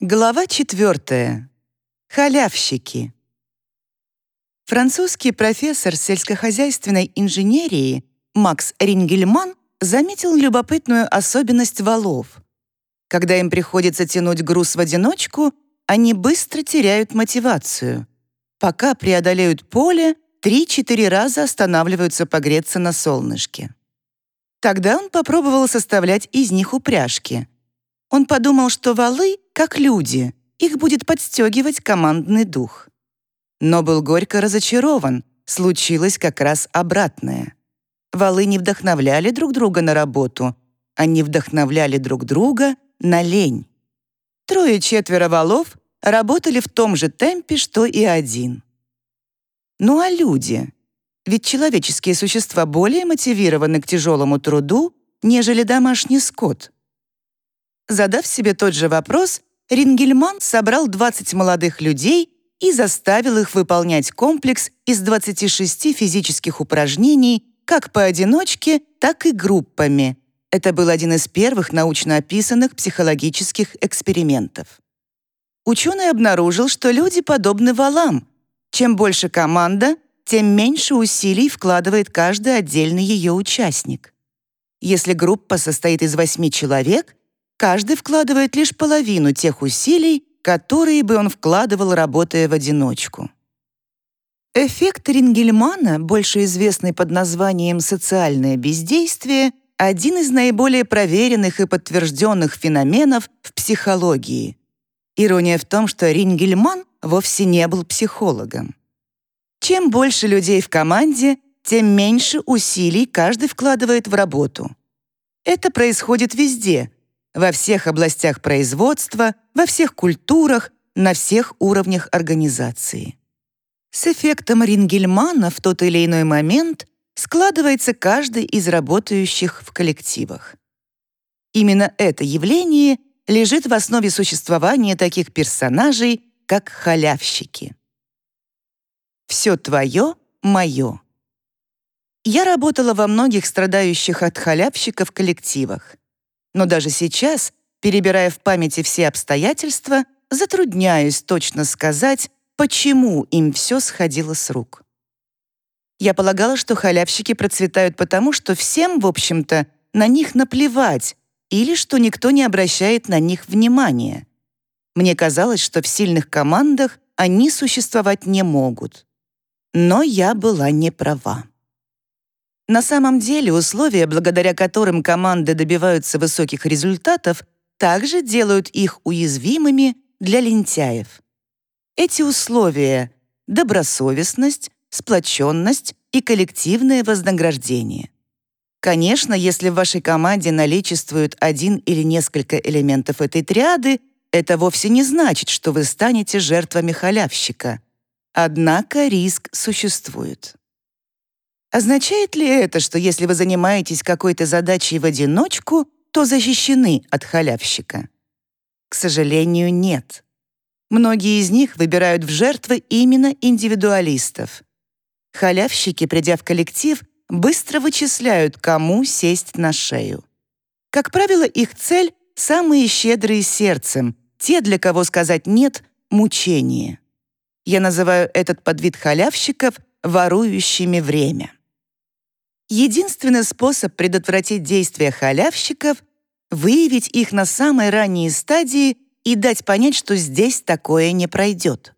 Глава четвертая. Халявщики. Французский профессор сельскохозяйственной инженерии Макс Рингельман заметил любопытную особенность валов. Когда им приходится тянуть груз в одиночку, они быстро теряют мотивацию. Пока преодолеют поле, 3-4 раза останавливаются погреться на солнышке. Тогда он попробовал составлять из них упряжки — он подумал, что валы, как люди, их будет подстегивать командный дух. Но был горько разочарован, случилось как раз обратное. Валы не вдохновляли друг друга на работу, они вдохновляли друг друга на лень. Трое-четверо валов работали в том же темпе, что и один. Ну а люди? Ведь человеческие существа более мотивированы к тяжелому труду, нежели домашний скот — Задав себе тот же вопрос, Рингельман собрал 20 молодых людей и заставил их выполнять комплекс из 26 физических упражнений как поодиночке, так и группами. Это был один из первых научно описанных психологических экспериментов. Ученый обнаружил, что люди подобны валам. Чем больше команда, тем меньше усилий вкладывает каждый отдельный ее участник. Если группа состоит из восьми человек, каждый вкладывает лишь половину тех усилий, которые бы он вкладывал, работая в одиночку. Эффект Рингельмана, больше известный под названием «социальное бездействие», один из наиболее проверенных и подтвержденных феноменов в психологии. Ирония в том, что Рингельман вовсе не был психологом. Чем больше людей в команде, тем меньше усилий каждый вкладывает в работу. Это происходит везде, во всех областях производства, во всех культурах, на всех уровнях организации. С эффектом Рингельмана в тот или иной момент складывается каждый из работающих в коллективах. Именно это явление лежит в основе существования таких персонажей, как халявщики. «Все твое — мое». Я работала во многих страдающих от халявщиков коллективах но даже сейчас, перебирая в памяти все обстоятельства, затрудняюсь точно сказать, почему им все сходило с рук. Я полагала, что халявщики процветают потому, что всем, в общем-то, на них наплевать, или что никто не обращает на них внимания. Мне казалось, что в сильных командах они существовать не могут. Но я была не права. На самом деле условия, благодаря которым команды добиваются высоких результатов, также делают их уязвимыми для лентяев. Эти условия — добросовестность, сплоченность и коллективное вознаграждение. Конечно, если в вашей команде наличествуют один или несколько элементов этой триады, это вовсе не значит, что вы станете жертвами халявщика. Однако риск существует. Означает ли это, что если вы занимаетесь какой-то задачей в одиночку, то защищены от халявщика? К сожалению, нет. Многие из них выбирают в жертвы именно индивидуалистов. Халявщики, придя в коллектив, быстро вычисляют, кому сесть на шею. Как правило, их цель — самые щедрые сердцем, те, для кого сказать «нет» — мучение. Я называю этот подвид халявщиков ворующими время. Единственный способ предотвратить действия халявщиков — выявить их на самой ранней стадии и дать понять, что здесь такое не пройдет.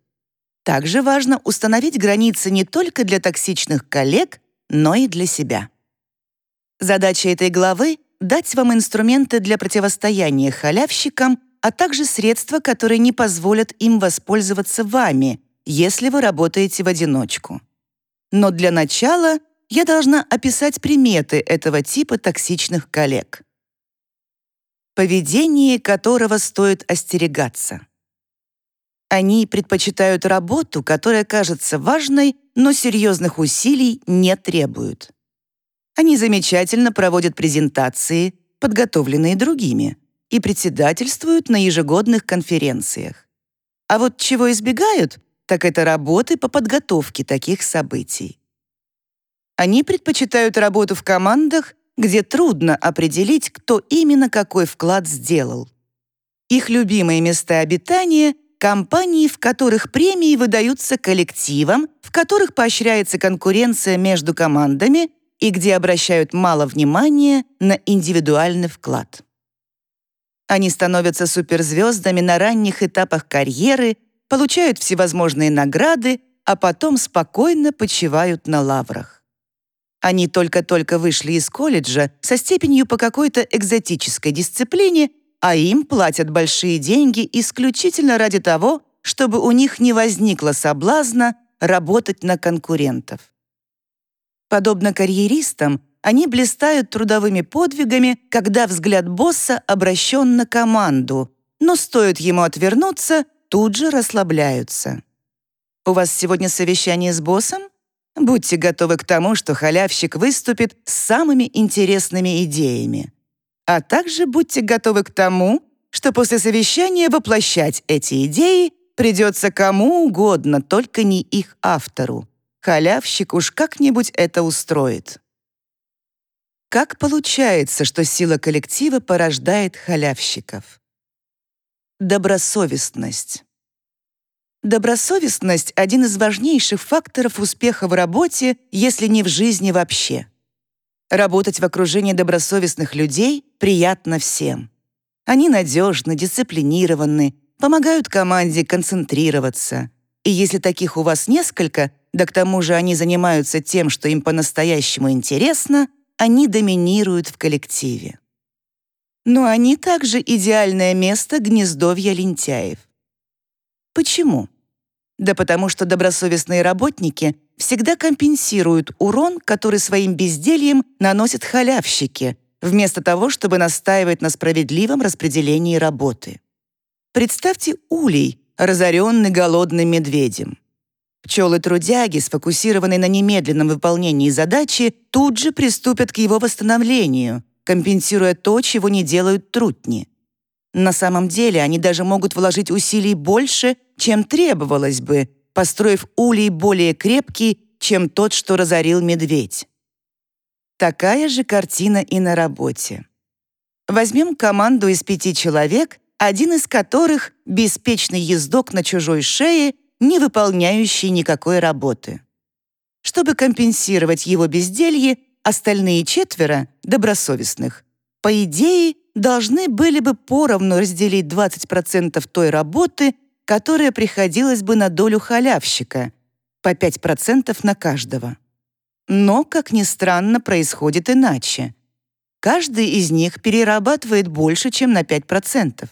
Также важно установить границы не только для токсичных коллег, но и для себя. Задача этой главы — дать вам инструменты для противостояния халявщикам, а также средства, которые не позволят им воспользоваться вами, если вы работаете в одиночку. Но для начала — я должна описать приметы этого типа токсичных коллег. Поведение которого стоит остерегаться. Они предпочитают работу, которая кажется важной, но серьезных усилий не требуют. Они замечательно проводят презентации, подготовленные другими, и председательствуют на ежегодных конференциях. А вот чего избегают, так это работы по подготовке таких событий. Они предпочитают работу в командах, где трудно определить, кто именно какой вклад сделал. Их любимые места обитания — компании, в которых премии выдаются коллективам, в которых поощряется конкуренция между командами и где обращают мало внимания на индивидуальный вклад. Они становятся суперзвездами на ранних этапах карьеры, получают всевозможные награды, а потом спокойно почивают на лаврах. Они только-только вышли из колледжа со степенью по какой-то экзотической дисциплине, а им платят большие деньги исключительно ради того, чтобы у них не возникло соблазна работать на конкурентов. Подобно карьеристам, они блистают трудовыми подвигами, когда взгляд босса обращен на команду, но стоит ему отвернуться, тут же расслабляются. У вас сегодня совещание с боссом? Будьте готовы к тому, что халявщик выступит с самыми интересными идеями. А также будьте готовы к тому, что после совещания воплощать эти идеи придется кому угодно, только не их автору. Халявщик уж как-нибудь это устроит. Как получается, что сила коллектива порождает халявщиков? Добросовестность. Добросовестность — один из важнейших факторов успеха в работе, если не в жизни вообще. Работать в окружении добросовестных людей приятно всем. Они надежны, дисциплинированы, помогают команде концентрироваться. И если таких у вас несколько, да к тому же они занимаются тем, что им по-настоящему интересно, они доминируют в коллективе. Но они также идеальное место гнездовья лентяев. Почему? Да потому что добросовестные работники всегда компенсируют урон, который своим бездельем наносят халявщики, вместо того, чтобы настаивать на справедливом распределении работы. Представьте улей, разоренный голодным медведем. Пчелы-трудяги, сфокусированные на немедленном выполнении задачи, тут же приступят к его восстановлению, компенсируя то, чего не делают трутни. На самом деле они даже могут вложить усилий больше, чем требовалось бы, построив улей более крепкий, чем тот, что разорил медведь. Такая же картина и на работе. Возьмем команду из пяти человек, один из которых — беспечный ездок на чужой шее не выполняющий никакой работы. Чтобы компенсировать его безделье, остальные четверо, добросовестных, по идее, должны были бы поровну разделить 20% той работы, которая приходилась бы на долю халявщика, по 5% на каждого. Но, как ни странно, происходит иначе. Каждый из них перерабатывает больше, чем на 5%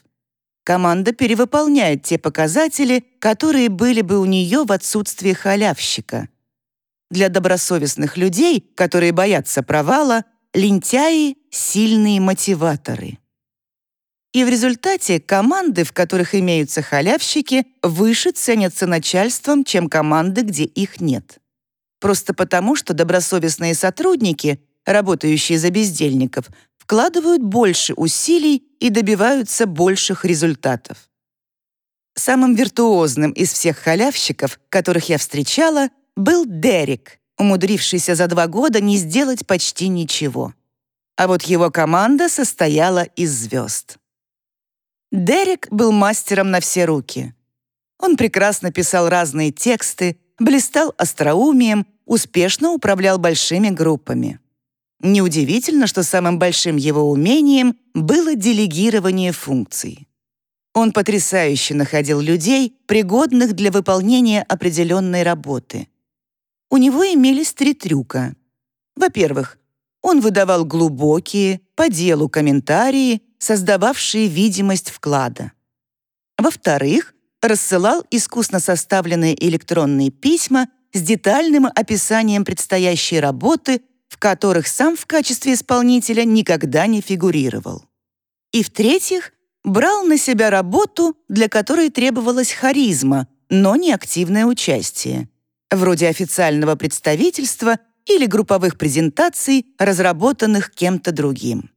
команда перевыполняет те показатели, которые были бы у нее в отсутствии халявщика. Для добросовестных людей, которые боятся провала, лентяи — сильные мотиваторы. И в результате команды, в которых имеются халявщики, выше ценятся начальством, чем команды, где их нет. Просто потому, что добросовестные сотрудники, работающие за бездельников, вкладывают больше усилий и добиваются больших результатов. Самым виртуозным из всех халявщиков, которых я встречала, был Дерек, умудрившийся за два года не сделать почти ничего. А вот его команда состояла из звезд. Дерек был мастером на все руки. Он прекрасно писал разные тексты, блистал остроумием, успешно управлял большими группами. Неудивительно, что самым большим его умением было делегирование функций. Он потрясающе находил людей, пригодных для выполнения определенной работы. У него имелись три трюка. Во-первых, он выдавал глубокие, по делу комментарии, создававшие видимость вклада. Во-вторых, рассылал искусно составленные электронные письма с детальным описанием предстоящей работы в которых сам в качестве исполнителя никогда не фигурировал. И в-третьих, брал на себя работу, для которой требовалась харизма, но не активное участие, вроде официального представительства или групповых презентаций, разработанных кем-то другим.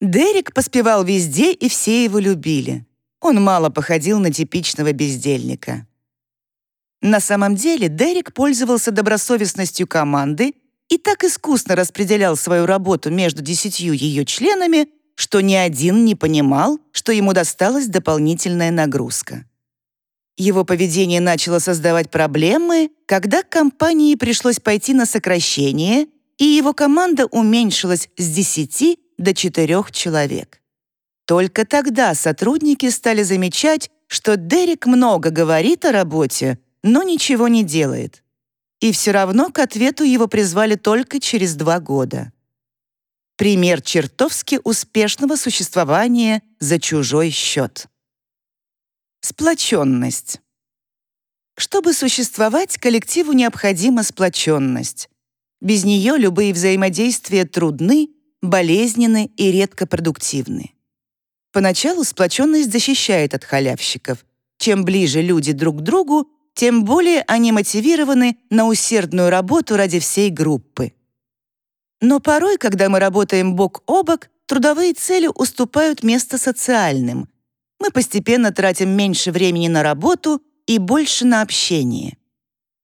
Дерек поспевал везде, и все его любили. Он мало походил на типичного бездельника. На самом деле Дерек пользовался добросовестностью команды и так искусно распределял свою работу между десятью ее членами, что ни один не понимал, что ему досталась дополнительная нагрузка. Его поведение начало создавать проблемы, когда компании пришлось пойти на сокращение, и его команда уменьшилась с 10 до 4 человек. Только тогда сотрудники стали замечать, что Дерек много говорит о работе, но ничего не делает. И все равно к ответу его призвали только через два года. Пример чертовски успешного существования за чужой счет. Сплоченность. Чтобы существовать, коллективу необходима сплоченность. Без нее любые взаимодействия трудны, болезненны и редко продуктивны. Поначалу сплоченность защищает от халявщиков. Чем ближе люди друг к другу, тем более они мотивированы на усердную работу ради всей группы. Но порой, когда мы работаем бок о бок, трудовые цели уступают место социальным. Мы постепенно тратим меньше времени на работу и больше на общение.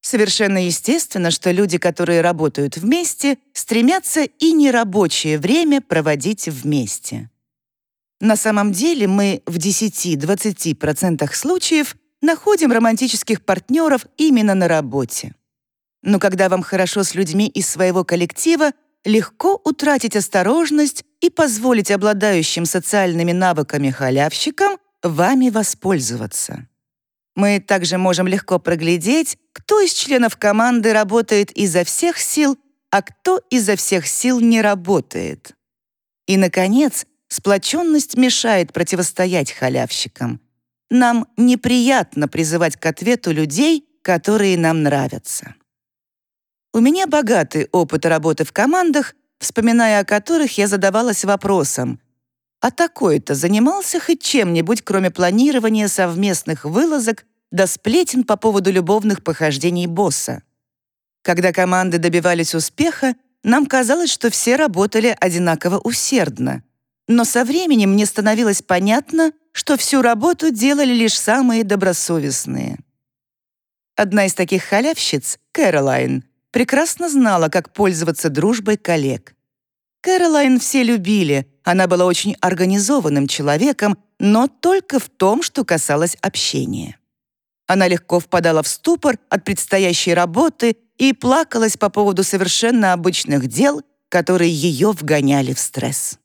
Совершенно естественно, что люди, которые работают вместе, стремятся и нерабочее время проводить вместе. На самом деле мы в 10-20% случаев находим романтических партнеров именно на работе. Но когда вам хорошо с людьми из своего коллектива, легко утратить осторожность и позволить обладающим социальными навыками халявщикам вами воспользоваться. Мы также можем легко проглядеть, кто из членов команды работает изо всех сил, а кто изо всех сил не работает. И, наконец, Сплоченность мешает противостоять халявщикам. Нам неприятно призывать к ответу людей, которые нам нравятся. У меня богатый опыт работы в командах, вспоминая о которых я задавалась вопросом, а такой-то занимался хоть чем-нибудь, кроме планирования совместных вылазок до сплетен по поводу любовных похождений босса. Когда команды добивались успеха, нам казалось, что все работали одинаково усердно но со временем мне становилось понятно, что всю работу делали лишь самые добросовестные. Одна из таких халявщиц, Кэролайн, прекрасно знала, как пользоваться дружбой коллег. Кэролайн все любили, она была очень организованным человеком, но только в том, что касалось общения. Она легко впадала в ступор от предстоящей работы и плакалась по поводу совершенно обычных дел, которые ее вгоняли в стресс.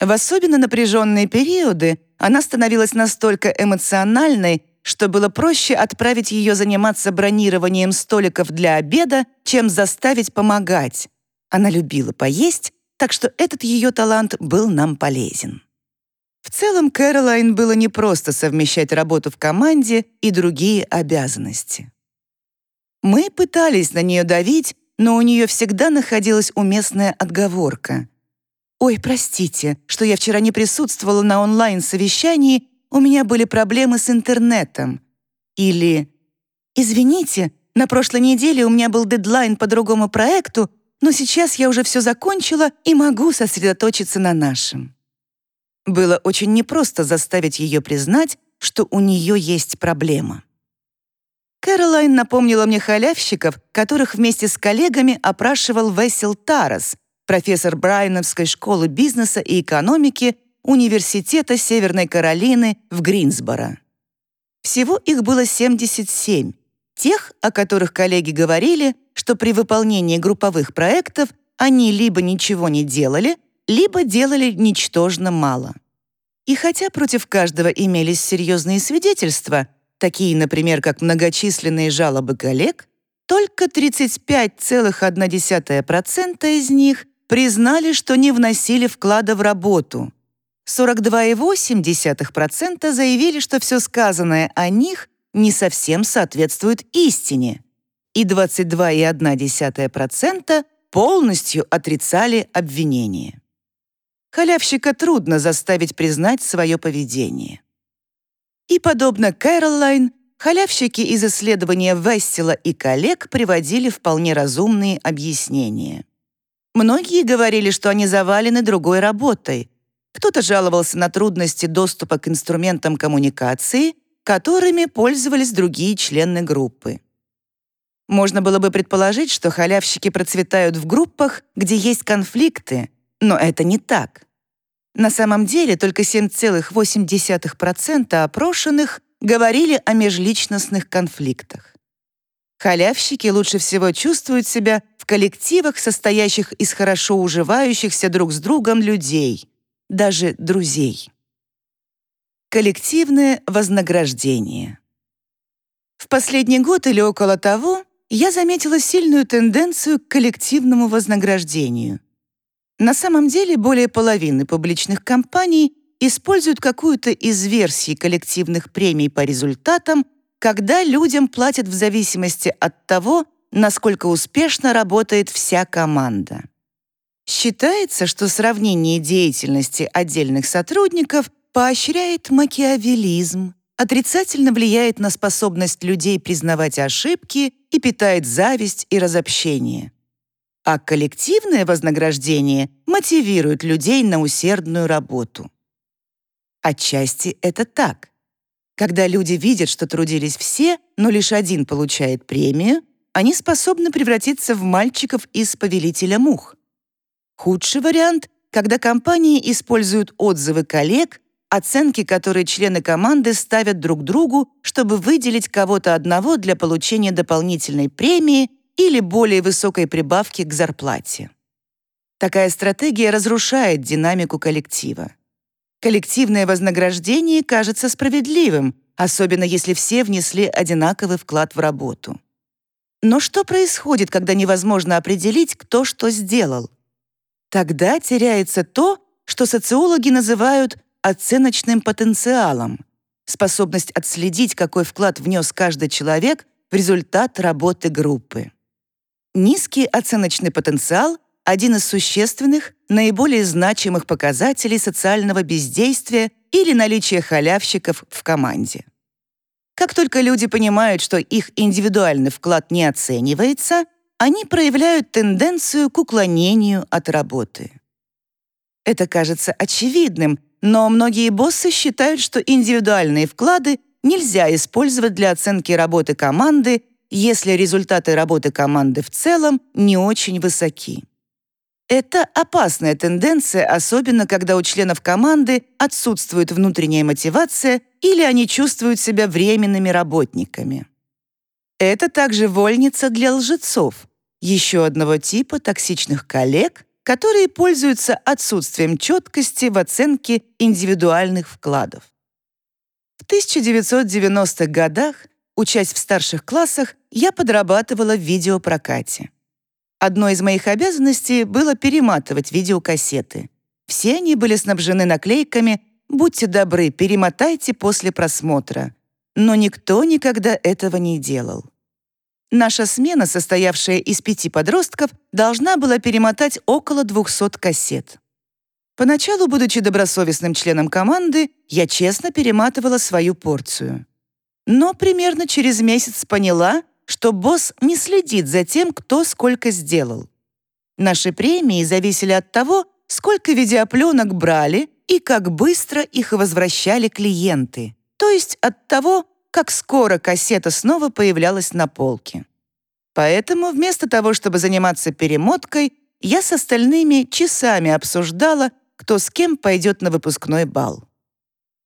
В особенно напряженные периоды она становилась настолько эмоциональной, что было проще отправить ее заниматься бронированием столиков для обеда, чем заставить помогать. Она любила поесть, так что этот ее талант был нам полезен. В целом, Кэролайн было непросто совмещать работу в команде и другие обязанности. Мы пытались на нее давить, но у нее всегда находилась уместная отговорка. «Ой, простите, что я вчера не присутствовала на онлайн-совещании, у меня были проблемы с интернетом». Или «Извините, на прошлой неделе у меня был дедлайн по другому проекту, но сейчас я уже все закончила и могу сосредоточиться на нашем». Было очень непросто заставить ее признать, что у нее есть проблема. Кэролайн напомнила мне халявщиков, которых вместе с коллегами опрашивал Весел Тарас, профессор Брайановской школы бизнеса и экономики Университета Северной Каролины в Гринсборо. Всего их было 77, тех, о которых коллеги говорили, что при выполнении групповых проектов они либо ничего не делали, либо делали ничтожно мало. И хотя против каждого имелись серьезные свидетельства, такие, например, как многочисленные жалобы коллег, только 35,1% из них признали, что не вносили вклада в работу. 42,8% заявили, что все сказанное о них не совсем соответствует истине. И 22,1% полностью отрицали обвинение. Халявщика трудно заставить признать свое поведение. И, подобно Кэролайн, халявщики из исследования Вессела и коллег приводили вполне разумные объяснения. Многие говорили, что они завалены другой работой. Кто-то жаловался на трудности доступа к инструментам коммуникации, которыми пользовались другие члены группы. Можно было бы предположить, что халявщики процветают в группах, где есть конфликты, но это не так. На самом деле только 7,8% опрошенных говорили о межличностных конфликтах. Халявщики лучше всего чувствуют себя в коллективах, состоящих из хорошо уживающихся друг с другом людей, даже друзей. Коллективное вознаграждение. В последний год или около того я заметила сильную тенденцию к коллективному вознаграждению. На самом деле более половины публичных компаний используют какую-то из версий коллективных премий по результатам, когда людям платят в зависимости от того, насколько успешно работает вся команда. Считается, что сравнение деятельности отдельных сотрудников поощряет макиавелизм, отрицательно влияет на способность людей признавать ошибки и питает зависть и разобщение. А коллективное вознаграждение мотивирует людей на усердную работу. Отчасти это так. Когда люди видят, что трудились все, но лишь один получает премию, они способны превратиться в мальчиков из «Повелителя мух». Худший вариант — когда компании используют отзывы коллег оценки, которые члены команды ставят друг другу, чтобы выделить кого-то одного для получения дополнительной премии или более высокой прибавки к зарплате. Такая стратегия разрушает динамику коллектива. Коллективное вознаграждение кажется справедливым, особенно если все внесли одинаковый вклад в работу. Но что происходит, когда невозможно определить, кто что сделал? Тогда теряется то, что социологи называют оценочным потенциалом, способность отследить, какой вклад внес каждый человек в результат работы группы. Низкий оценочный потенциал — один из существенных, наиболее значимых показателей социального бездействия или наличия халявщиков в команде. Как только люди понимают, что их индивидуальный вклад не оценивается, они проявляют тенденцию к уклонению от работы. Это кажется очевидным, но многие боссы считают, что индивидуальные вклады нельзя использовать для оценки работы команды, если результаты работы команды в целом не очень высоки. Это опасная тенденция, особенно когда у членов команды отсутствует внутренняя мотивация или они чувствуют себя временными работниками. Это также вольница для лжецов, еще одного типа токсичных коллег, которые пользуются отсутствием четкости в оценке индивидуальных вкладов. В 1990-х годах, учась в старших классах, я подрабатывала в видеопрокате. Одной из моих обязанностей было перематывать видеокассеты. Все они были снабжены наклейками «Будьте добры, перемотайте после просмотра». Но никто никогда этого не делал. Наша смена, состоявшая из пяти подростков, должна была перемотать около 200 кассет. Поначалу, будучи добросовестным членом команды, я честно перематывала свою порцию. Но примерно через месяц поняла, что босс не следит за тем, кто сколько сделал. Наши премии зависели от того, сколько видеопленок брали и как быстро их возвращали клиенты, то есть от того, как скоро кассета снова появлялась на полке. Поэтому вместо того, чтобы заниматься перемоткой, я с остальными часами обсуждала, кто с кем пойдет на выпускной бал.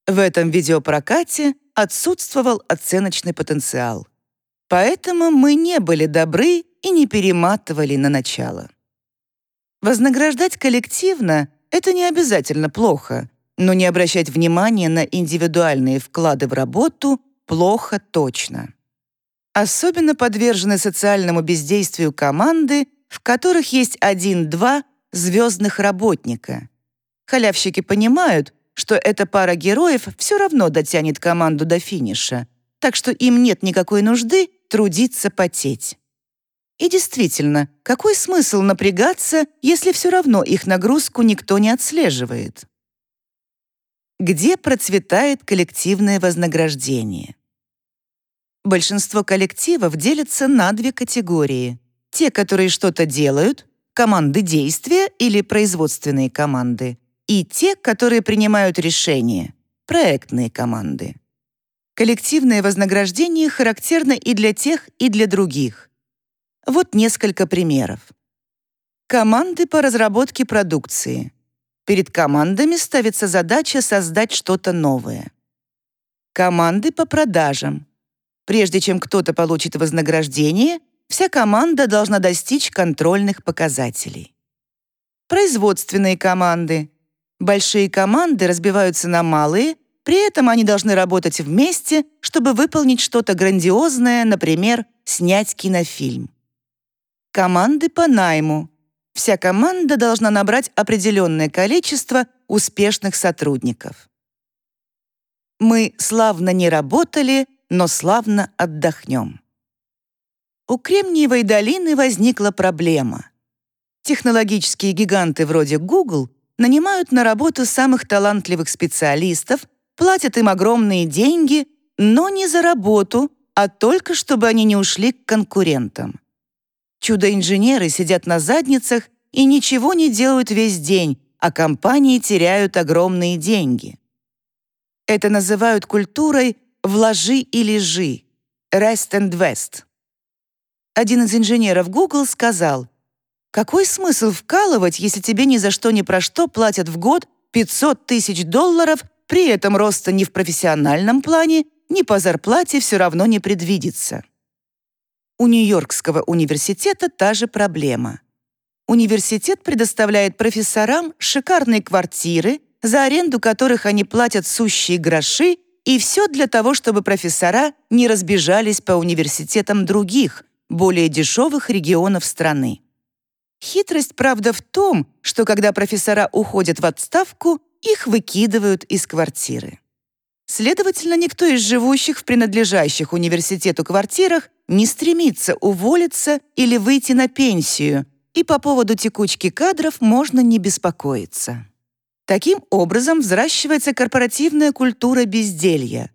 В этом видеопрокате отсутствовал оценочный потенциал. Поэтому мы не были добры и не перематывали на начало. Вознаграждать коллективно — это не обязательно плохо, но не обращать внимания на индивидуальные вклады в работу плохо точно. Особенно подвержены социальному бездействию команды, в которых есть один-два звездных работника. Халявщики понимают, что эта пара героев все равно дотянет команду до финиша, так что им нет никакой нужды трудиться потеть. И действительно, какой смысл напрягаться, если все равно их нагрузку никто не отслеживает? Где процветает коллективное вознаграждение? Большинство коллективов делятся на две категории. Те, которые что-то делают, команды действия или производственные команды, и те, которые принимают решения, проектные команды. Коллективное вознаграждение характерно и для тех, и для других. Вот несколько примеров. Команды по разработке продукции. Перед командами ставится задача создать что-то новое. Команды по продажам. Прежде чем кто-то получит вознаграждение, вся команда должна достичь контрольных показателей. Производственные команды. Большие команды разбиваются на малые, при этом они должны работать вместе, чтобы выполнить что-то грандиозное, например, снять кинофильм. Команды по найму. Вся команда должна набрать определенное количество успешных сотрудников. Мы славно не работали, но славно отдохнем. У Кремниевой долины возникла проблема. Технологические гиганты вроде Google нанимают на работу самых талантливых специалистов, платят им огромные деньги, но не за работу, а только чтобы они не ушли к конкурентам. Чудо-инженеры сидят на задницах и ничего не делают весь день, а компании теряют огромные деньги. Это называют культурой «вложи и лежи» — «rest and vest». Один из инженеров Google сказал, «Какой смысл вкалывать, если тебе ни за что ни про что платят в год 500 тысяч долларов, при этом роста ни в профессиональном плане, ни по зарплате все равно не предвидится?» У Нью-Йоркского университета та же проблема. Университет предоставляет профессорам шикарные квартиры, за аренду которых они платят сущие гроши, и все для того, чтобы профессора не разбежались по университетам других, более дешевых регионов страны. Хитрость, правда, в том, что когда профессора уходят в отставку, их выкидывают из квартиры. Следовательно, никто из живущих в принадлежащих университету квартирах не стремится уволиться или выйти на пенсию, и по поводу текучки кадров можно не беспокоиться. Таким образом взращивается корпоративная культура безделья.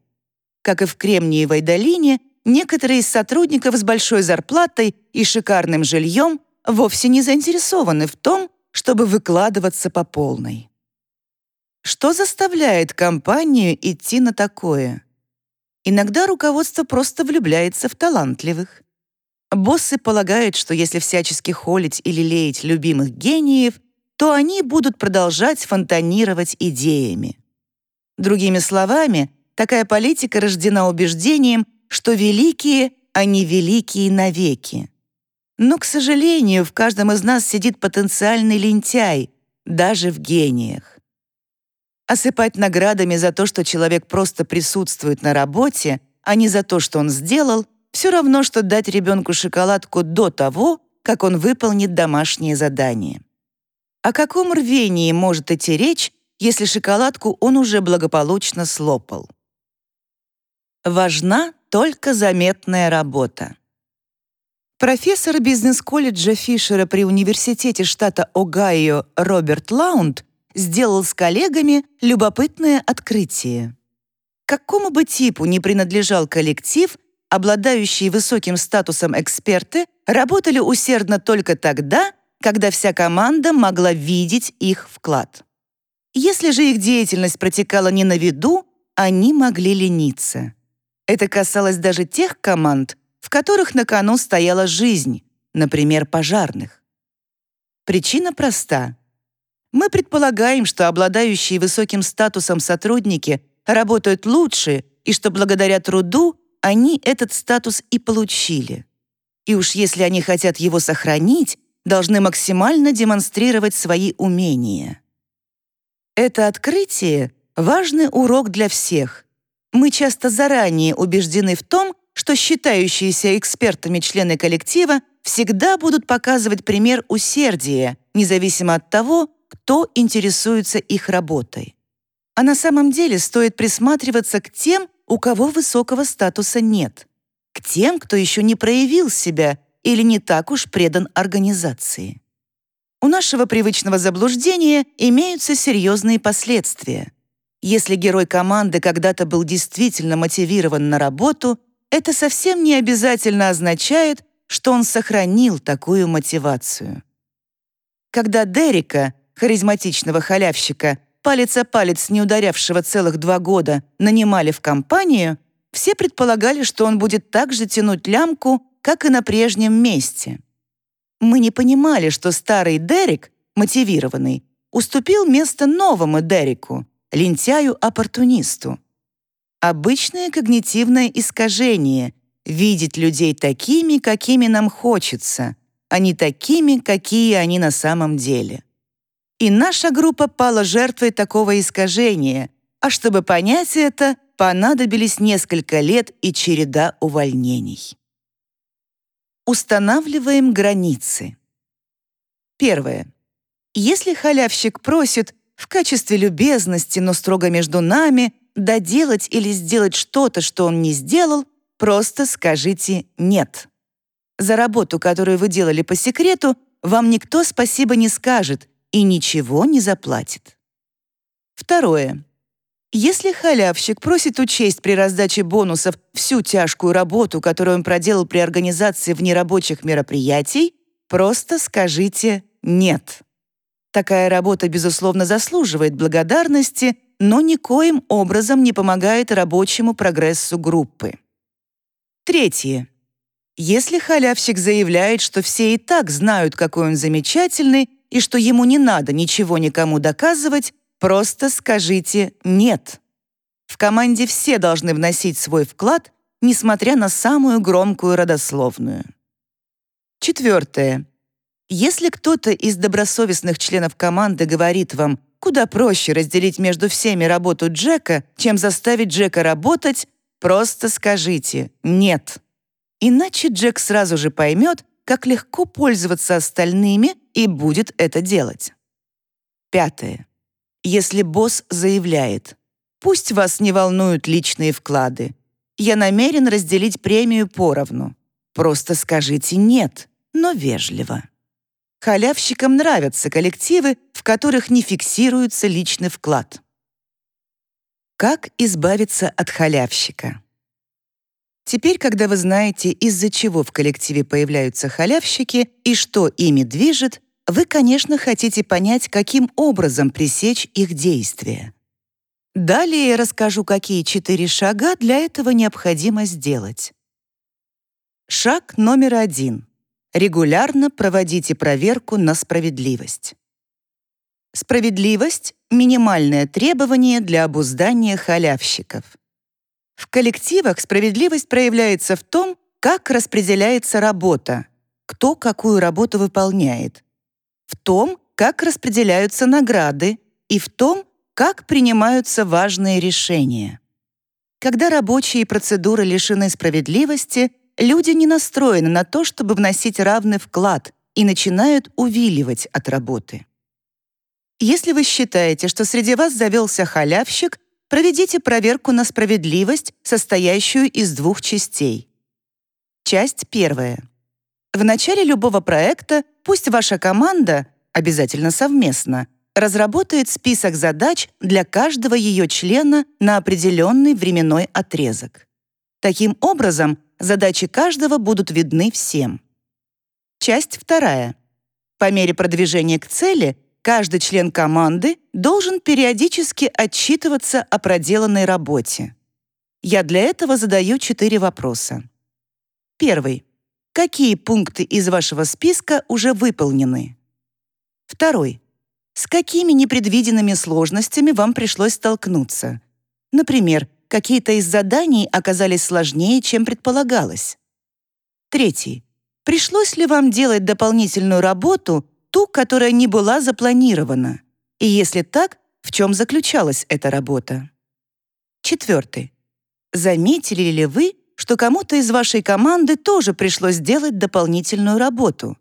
Как и в Кремниевой долине, некоторые из сотрудников с большой зарплатой и шикарным жильем вовсе не заинтересованы в том, чтобы выкладываться по полной. Что заставляет компанию идти на такое? Иногда руководство просто влюбляется в талантливых. Боссы полагают, что если всячески холить или леять любимых гениев, то они будут продолжать фонтанировать идеями. Другими словами, такая политика рождена убеждением, что великие, они великие навеки. Но, к сожалению, в каждом из нас сидит потенциальный лентяй, даже в гениях. Осыпать наградами за то, что человек просто присутствует на работе, а не за то, что он сделал, все равно, что дать ребенку шоколадку до того, как он выполнит домашнее задание. О каком рвении может идти речь, если шоколадку он уже благополучно слопал? Важна только заметная работа. Профессор бизнес-колледжа Фишера при университете штата Огайо Роберт Лаунд сделал с коллегами любопытное открытие. Какому бы типу ни принадлежал коллектив, обладающие высоким статусом эксперты работали усердно только тогда, когда вся команда могла видеть их вклад. Если же их деятельность протекала не на виду, они могли лениться. Это касалось даже тех команд, в которых на кону стояла жизнь, например, пожарных. Причина проста. Мы предполагаем, что обладающие высоким статусом сотрудники работают лучше и что благодаря труду они этот статус и получили. И уж если они хотят его сохранить, должны максимально демонстрировать свои умения. Это открытие — важный урок для всех. Мы часто заранее убеждены в том, что считающиеся экспертами члены коллектива всегда будут показывать пример усердия, независимо от того, кто интересуется их работой. А на самом деле стоит присматриваться к тем, у кого высокого статуса нет, к тем, кто еще не проявил себя или не так уж предан организации. У нашего привычного заблуждения имеются серьезные последствия. Если герой команды когда-то был действительно мотивирован на работу, это совсем не обязательно означает, что он сохранил такую мотивацию. Когда Дерека, харизматичного халявщика, палец о палец не ударявшего целых два года, нанимали в компанию, все предполагали, что он будет так же тянуть лямку, как и на прежнем месте. Мы не понимали, что старый Дерек, мотивированный, уступил место новому Дереку, лентяю-оппортунисту. Обычное когнитивное искажение — видеть людей такими, какими нам хочется, а не такими, какие они на самом деле. И наша группа пала жертвой такого искажения, а чтобы понять это, понадобились несколько лет и череда увольнений. Устанавливаем границы. Первое. Если халявщик просит в качестве любезности, но строго между нами, доделать или сделать что-то, что он не сделал, просто скажите «нет». За работу, которую вы делали по секрету, вам никто спасибо не скажет и ничего не заплатит. Второе. Если халявщик просит учесть при раздаче бонусов всю тяжкую работу, которую он проделал при организации внерабочих мероприятий, просто скажите «нет». Такая работа, безусловно, заслуживает благодарности, но никоим образом не помогает рабочему прогрессу группы. Третье. Если халявщик заявляет, что все и так знают, какой он замечательный, и что ему не надо ничего никому доказывать, просто скажите «нет». В команде все должны вносить свой вклад, несмотря на самую громкую родословную. Четвертое. Если кто-то из добросовестных членов команды говорит вам, куда проще разделить между всеми работу Джека, чем заставить Джека работать, просто скажите «нет». Иначе Джек сразу же поймет, как легко пользоваться остальными и будет это делать. Пятое. Если босс заявляет, «Пусть вас не волнуют личные вклады. Я намерен разделить премию поровну. Просто скажите «нет», но вежливо». Халявщикам нравятся коллективы, в которых не фиксируется личный вклад. Как избавиться от халявщика? Теперь, когда вы знаете, из-за чего в коллективе появляются халявщики и что ими движет, вы, конечно, хотите понять, каким образом пресечь их действия. Далее я расскажу, какие четыре шага для этого необходимо сделать. Шаг номер один. Регулярно проводите проверку на справедливость. Справедливость — минимальное требование для обуздания халявщиков. В коллективах справедливость проявляется в том, как распределяется работа, кто какую работу выполняет, в том, как распределяются награды и в том, как принимаются важные решения. Когда рабочие процедуры лишены справедливости, люди не настроены на то, чтобы вносить равный вклад и начинают увиливать от работы. Если вы считаете, что среди вас завелся халявщик, проведите проверку на справедливость, состоящую из двух частей. Часть первая. В начале любого проекта пусть ваша команда, обязательно совместно, разработает список задач для каждого ее члена на определенный временной отрезок. Таким образом, задачи каждого будут видны всем. Часть вторая. По мере продвижения к цели Каждый член команды должен периодически отчитываться о проделанной работе. Я для этого задаю четыре вопроса. Первый. Какие пункты из вашего списка уже выполнены? Второй. С какими непредвиденными сложностями вам пришлось столкнуться? Например, какие-то из заданий оказались сложнее, чем предполагалось. Третий. Пришлось ли вам делать дополнительную работу ту, которая не была запланирована? И если так, в чем заключалась эта работа? Четвертый. Заметили ли вы, что кому-то из вашей команды тоже пришлось делать дополнительную работу?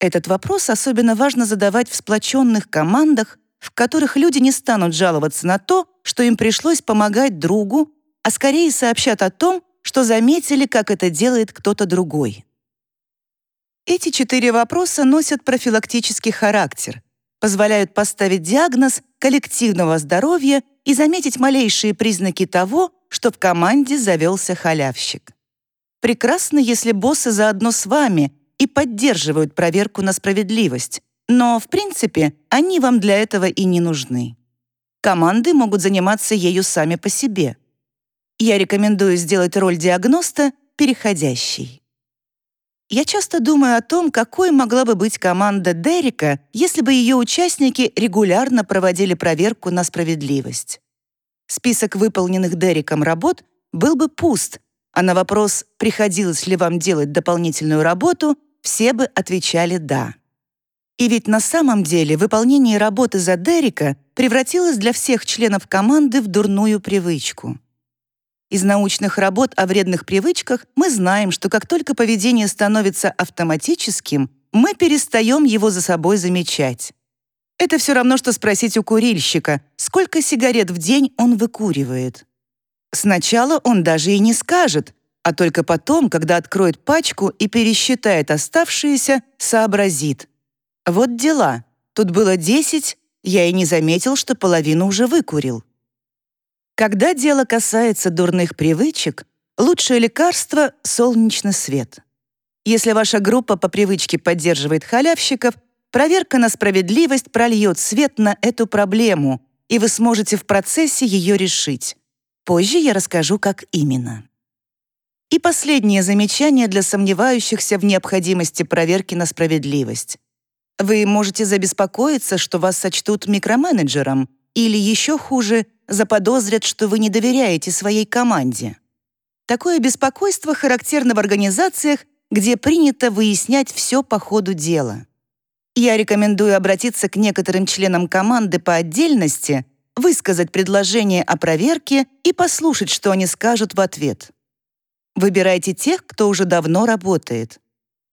Этот вопрос особенно важно задавать в сплоченных командах, в которых люди не станут жаловаться на то, что им пришлось помогать другу, а скорее сообщат о том, что заметили, как это делает кто-то другой. Эти четыре вопроса носят профилактический характер, позволяют поставить диагноз коллективного здоровья и заметить малейшие признаки того, что в команде завелся халявщик. Прекрасно, если боссы заодно с вами и поддерживают проверку на справедливость, но, в принципе, они вам для этого и не нужны. Команды могут заниматься ею сами по себе. Я рекомендую сделать роль диагноста переходящей. Я часто думаю о том, какой могла бы быть команда Дерека, если бы ее участники регулярно проводили проверку на справедливость. Список выполненных Дереком работ был бы пуст, а на вопрос, приходилось ли вам делать дополнительную работу, все бы отвечали «да». И ведь на самом деле выполнение работы за Дерека превратилось для всех членов команды в дурную привычку. Из научных работ о вредных привычках мы знаем, что как только поведение становится автоматическим, мы перестаем его за собой замечать. Это все равно, что спросить у курильщика, сколько сигарет в день он выкуривает. Сначала он даже и не скажет, а только потом, когда откроет пачку и пересчитает оставшиеся, сообразит. Вот дела. Тут было 10, я и не заметил, что половину уже выкурил. Когда дело касается дурных привычек, лучшее лекарство — солнечный свет. Если ваша группа по привычке поддерживает халявщиков, проверка на справедливость прольет свет на эту проблему, и вы сможете в процессе ее решить. Позже я расскажу, как именно. И последнее замечание для сомневающихся в необходимости проверки на справедливость. Вы можете забеспокоиться, что вас сочтут микроменеджером, или еще хуже, заподозрят, что вы не доверяете своей команде. Такое беспокойство характерно в организациях, где принято выяснять все по ходу дела. Я рекомендую обратиться к некоторым членам команды по отдельности, высказать предложение о проверке и послушать, что они скажут в ответ. Выбирайте тех, кто уже давно работает.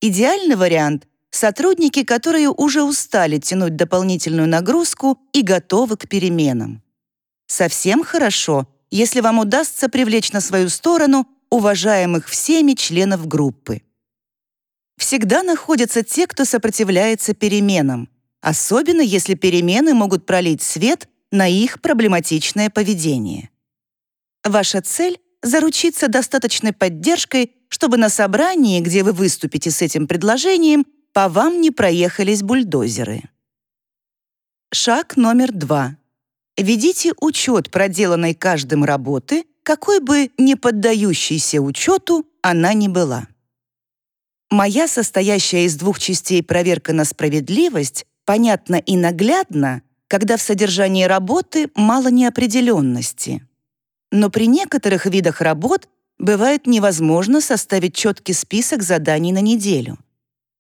Идеальный вариант — сотрудники, которые уже устали тянуть дополнительную нагрузку и готовы к переменам. Совсем хорошо, если вам удастся привлечь на свою сторону уважаемых всеми членов группы. Всегда находятся те, кто сопротивляется переменам, особенно если перемены могут пролить свет на их проблематичное поведение. Ваша цель — заручиться достаточной поддержкой, чтобы на собрании, где вы выступите с этим предложением, по вам не проехались бульдозеры. Шаг номер два. Ведите учет проделанной каждым работы, какой бы не поддающейся учету она ни была. Моя состоящая из двух частей проверка на справедливость понятна и наглядна, когда в содержании работы мало неопределенности. Но при некоторых видах работ бывает невозможно составить четкий список заданий на неделю.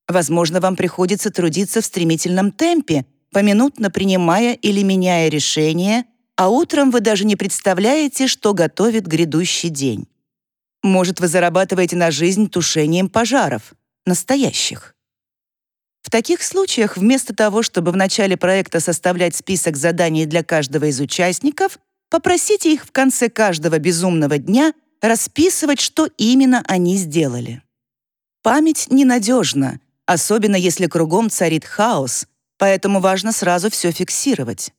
Возможно, вам приходится трудиться в стремительном темпе, поминутно принимая или меняя решения, а утром вы даже не представляете, что готовит грядущий день. Может, вы зарабатываете на жизнь тушением пожаров, настоящих. В таких случаях вместо того, чтобы в начале проекта составлять список заданий для каждого из участников, попросите их в конце каждого безумного дня расписывать, что именно они сделали. Память ненадежна, особенно если кругом царит хаос, поэтому важно сразу все фиксировать.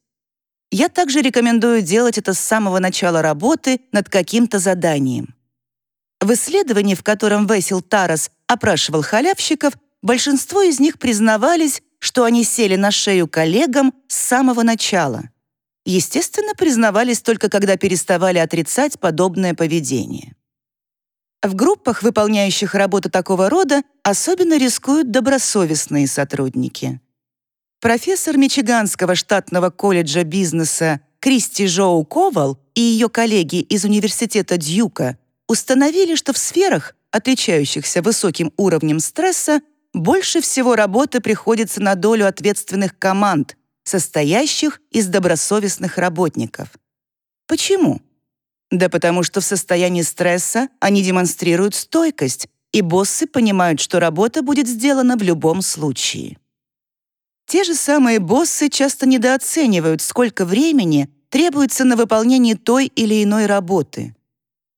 Я также рекомендую делать это с самого начала работы над каким-то заданием. В исследовании, в котором Весел Тарас опрашивал халявщиков, большинство из них признавались, что они сели на шею коллегам с самого начала. Естественно, признавались только когда переставали отрицать подобное поведение. В группах, выполняющих работу такого рода, особенно рискуют добросовестные сотрудники. Профессор Мичиганского штатного колледжа бизнеса Кристи Жоу Ковал и ее коллеги из университета Дьюка установили, что в сферах, отличающихся высоким уровнем стресса, больше всего работы приходится на долю ответственных команд, состоящих из добросовестных работников. Почему? Да потому что в состоянии стресса они демонстрируют стойкость, и боссы понимают, что работа будет сделана в любом случае. Те же самые боссы часто недооценивают, сколько времени требуется на выполнение той или иной работы.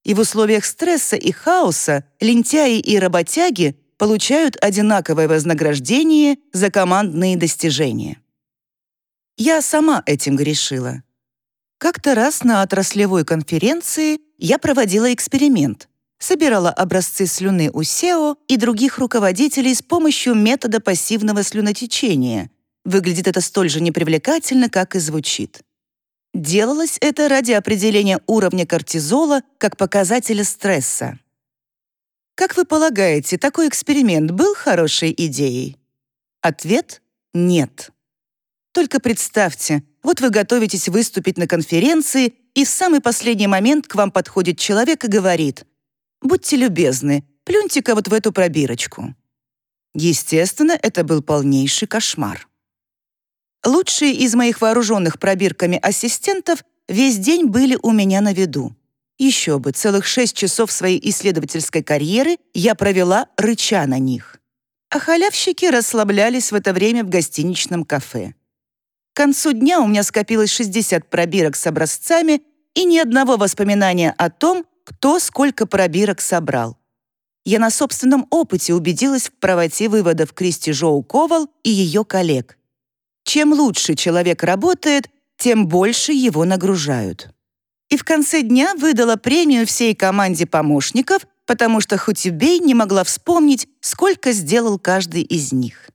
И в условиях стресса и хаоса лентяи и работяги получают одинаковое вознаграждение за командные достижения. Я сама этим грешила. Как-то раз на отраслевой конференции я проводила эксперимент. Собирала образцы слюны у SEO и других руководителей с помощью метода пассивного слюнотечения, Выглядит это столь же непривлекательно, как и звучит. Делалось это ради определения уровня кортизола как показателя стресса. Как вы полагаете, такой эксперимент был хорошей идеей? Ответ — нет. Только представьте, вот вы готовитесь выступить на конференции, и в самый последний момент к вам подходит человек и говорит «Будьте любезны, плюньте-ка вот в эту пробирочку». Естественно, это был полнейший кошмар. Лучшие из моих вооруженных пробирками ассистентов весь день были у меня на виду. Еще бы, целых шесть часов своей исследовательской карьеры я провела, рыча на них. А халявщики расслаблялись в это время в гостиничном кафе. К концу дня у меня скопилось 60 пробирок с образцами и ни одного воспоминания о том, кто сколько пробирок собрал. Я на собственном опыте убедилась в правоте выводов Кристи Жоу Ковал и ее коллег. Чем лучше человек работает, тем больше его нагружают. И в конце дня выдала премию всей команде помощников, потому что хоть убей не могла вспомнить, сколько сделал каждый из них.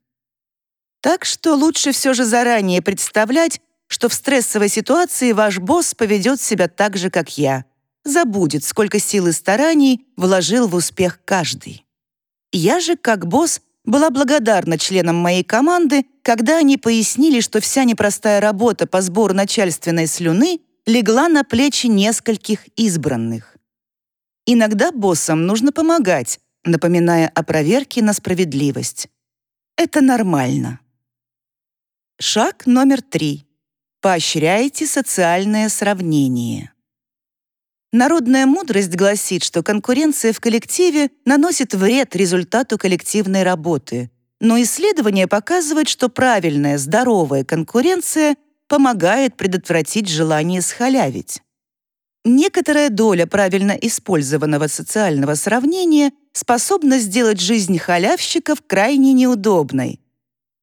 Так что лучше все же заранее представлять, что в стрессовой ситуации ваш босс поведет себя так же, как я. Забудет, сколько сил и стараний вложил в успех каждый. Я же, как босс, была благодарна членам моей команды, когда они пояснили, что вся непростая работа по сбору начальственной слюны легла на плечи нескольких избранных. Иногда боссам нужно помогать, напоминая о проверке на справедливость. Это нормально. Шаг номер три. Поощряйте социальное сравнение. Народная мудрость гласит, что конкуренция в коллективе наносит вред результату коллективной работы. Но исследования показывают, что правильная, здоровая конкуренция помогает предотвратить желание схалявить. Некоторая доля правильно использованного социального сравнения способна сделать жизнь халявщиков крайне неудобной.